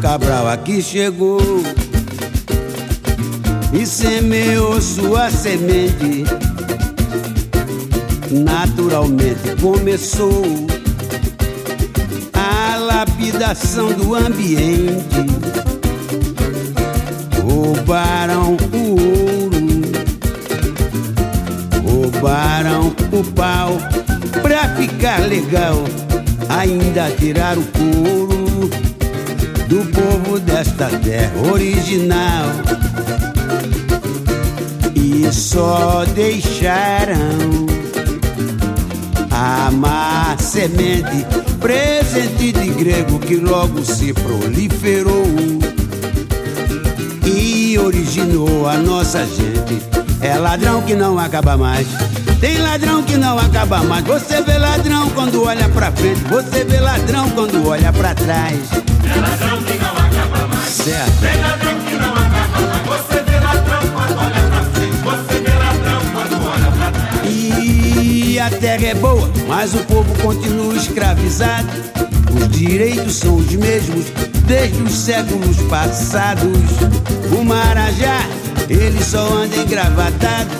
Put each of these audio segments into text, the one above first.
Cabral aqui chegou e semeou sua semente. Naturalmente começou a lapidação do ambiente. Roubaram o ouro, roubaram o pau pra ficar legal. Ainda tirar o couro do povo desta terra original e só deixaram a má semente, presente de grego que logo se proliferou e originou a nossa gente. É ladrão que não acaba mais. Tem ladrão que não acaba mais. Você vê ladrão quando olha pra frente. Você vê ladrão quando olha pra trás. É ladrão que não acaba mais. Certo. Tem ladrão que não acaba mais. Você vê ladrão quando olha pra frente. Você vê ladrão quando olha pra trás. E a terra é boa, mas o povo continua escravizado. Os direitos são os mesmos desde os séculos passados. O Marajá, ele só anda engravatado.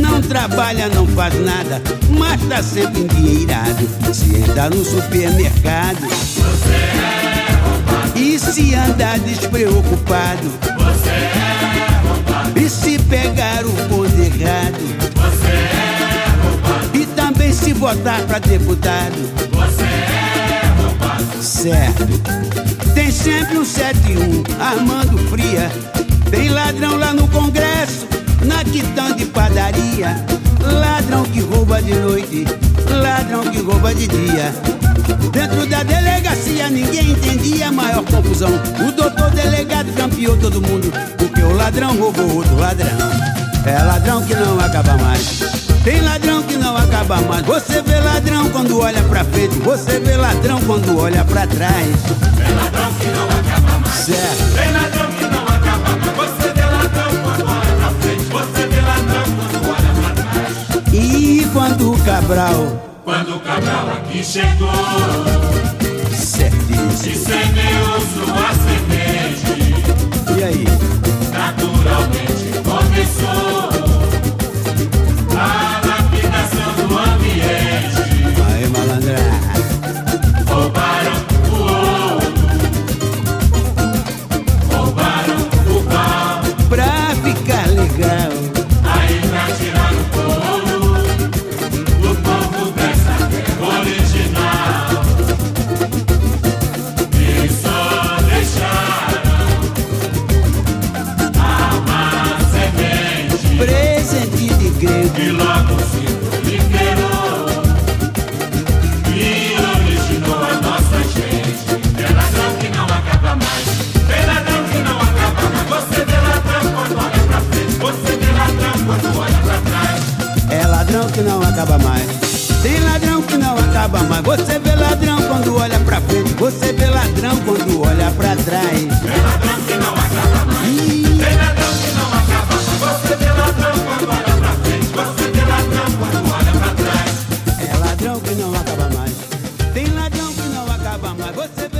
Não trabalha, não faz nada, mas tá sempre endinheirado. Se entrar no supermercado, Você é roubado. e se andar despreocupado, Você é roubado. e se pegar o bonde errado, Você é roubado. e também se votar pra deputado. Você é roubado. Certo. Tem sempre um 71 armando fria. Tem ladrão lá no Congresso, na quitanda de padaria. Ladrão que rouba de noite, ladrão que rouba de dia. Dentro da delegacia ninguém entendia a maior confusão. O doutor delegado campeou todo mundo, porque o ladrão roubou outro ladrão. É ladrão que não acaba mais. Tem ladrão que não acaba mais. Você vê ladrão quando olha pra frente, você vê ladrão quando olha pra trás. Tem ladrão que não acaba mais. Certo. Tem ladrão que Cabral, Quando o Cabral aqui chegou e certíssimo. semeou sua semente, E aí? naturalmente começou Tem ladrão que não acaba mais. Você vê ladrão quando olha pra frente. Você vê ladrão quando olha pra trás. Tem ladrão que não acaba mais. Tem ladrão que não acaba mais. Você vê ladrão quando olha pra frente. Você vê ladrão quando olha pra trás. É ladrão que não acaba mais. Tem ladrão que não acaba mais. Você vê